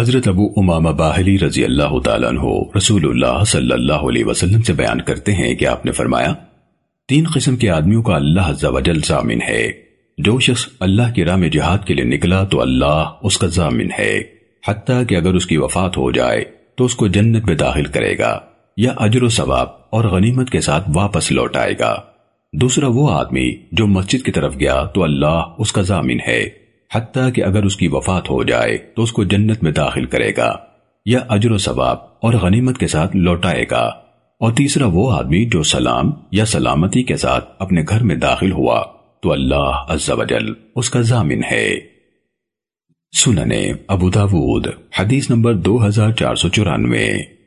حضرت ابو امامہ باہلی رضی اللہ تعالیٰ عنہ رسول اللہ صلی اللہ علیہ وسلم سے بیان کرتے ہیں کہ آپ نے فرمایا، تین قسم کے آدمیوں کا اللہ عز و جل زامن ہے۔ جو شخص اللہ کی راہ میں جہاد کے لیے نکلا تو اللہ اس کا زامن ہے۔ حتیٰ کہ اگر اس کی وفات ہو جائے تو اس کو جنت میں داخل کرے گا یا اجر و ثواب اور غنیمت کے ساتھ واپس لوٹ آئے گا۔ دوسرا وہ آدمی جو مسجد کی طرف گیا تو اللہ اس کا ضامن ہے۔ حتیٰ کہ اگر اس کی وفات ہو جائے تو اس کو جنت میں داخل کرے گا، یا اجر و ثواب اور غنیمت کے ساتھ لوٹائے گا۔ اور تیسرا وہ آدمی جو سلام یا سلامتی کے ساتھ اپنے گھر میں داخل ہوا، تو اللہ عز و جل اس کا ضامن ہے۔ سننے ابو داود، حدیث نمبر دو ہزار چار سو چورانوے۔